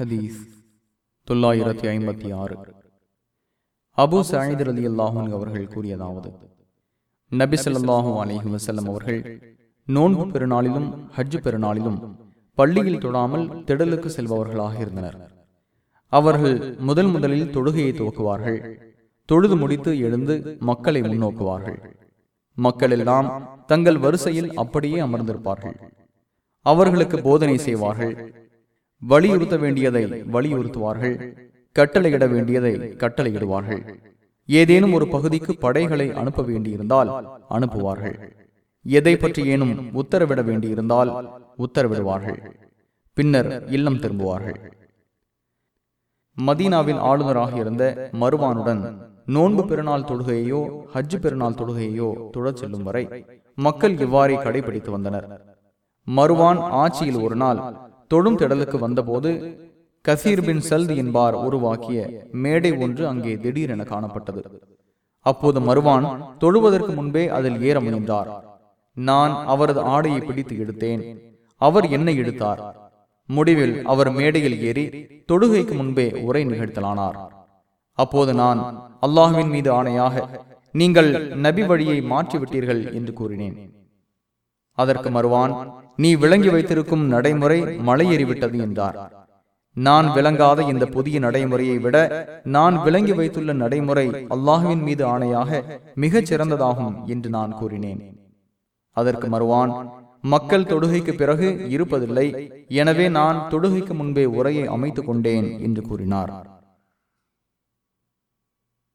ஹதீஸ் தொள்ளாயிரத்தி ஐம்பத்தி ஆறு. அபு சாயித் அலி அல்லாஹூன் அவர்கள் கூறியதாவது நபி ஸல்லல்லாஹு அலைஹி வசல்லம் அவர்கள் நோன்பு பெருநாளிலும் ஹஜ் பெருநாளிலும் பள்ளியில் தொடாமல் திடலுக்கு செல்பவர்களாக இருந்தனர். அவர்கள் முதல் முதலில் தொழுகையை துவக்குவார்கள். தொழுது முடித்து எழுந்து மக்களை முன்னோக்குவார்கள். மக்கள் எல்லாம் தங்கள் வரிசையில் அப்படியே அமர்ந்திருப்பார்கள். அவர்களுக்கு போதனை செய்வார்கள். வலியுறுத்த வேண்டியதை வலியுறுத்துவார்கள். கட்டளையிட வேண்டியதை கட்டளையிடுவார்கள். ஏதேனும் ஒரு பகுதிக்கு படைகளை அனுப்ப வேண்டியிருந்தால் அனுப்புவார்கள். எதை பற்றி ஏனும் உத்தரவிட வேண்டியிருந்தால் உத்தரவிடுவார்கள். பின்னர் இல்லம் திரும்புவார்கள். மதீனாவின் ஆளுநராக இருந்த மருவானுடன் நோன்பு பெருநாள் தொழுகையோ ஹஜ் பெருநாள் தொழுகையோ தொடர் செல்லும் வரை மக்கள் இவ்வாறே கடைபிடித்து வந்தனர். மருவான் ஆட்சியில் ஒரு நாள் தொழும் திடலுக்கு வந்தபோது கசீர் பின் சல்த் என்பார் உருவாக்கிய மேடை ஒன்று அங்கே திடீரென காணப்பட்டது. அப்போது மறுவான் தொழுவதற்கு முன்பே அதில் ஏற முனைந்தார். நான் அவரது ஆடையை பிடித்து எடுத்தேன். அவர் என்னை எடுத்தார். முடிவில் அவர் மேடையில் ஏறி தொழுகைக்கு முன்பே உரை நிகழ்த்தலானார். அப்போது நான் அல்லாஹுவின் மீது ஆணையாக நீங்கள் நபி வழியை மாற்றிவிட்டீர்கள் என்று கூறினேன். அதற்கு மறுவான் நீ விளங்கி வைத்திருக்கும் நடைமுறை மலையேறிவிட்டது என்றார். நான் விளங்காத இந்த புதிய நடைமுறையை விட நான் விளங்கி வைத்துள்ள நடைமுறை அல்லாஹுவின் மீது ஆணையாக மிகச் சிறந்ததாகும் என்று நான் கூறினேன். அதற்கு மறுவான் மக்கள் தொடுகைக்கு பிறகு இருப்பதில்லை எனவே நான் தொடுகைக்கு முன்பே உரையை அமைத்துக் கொண்டேன் என்று கூறினார்.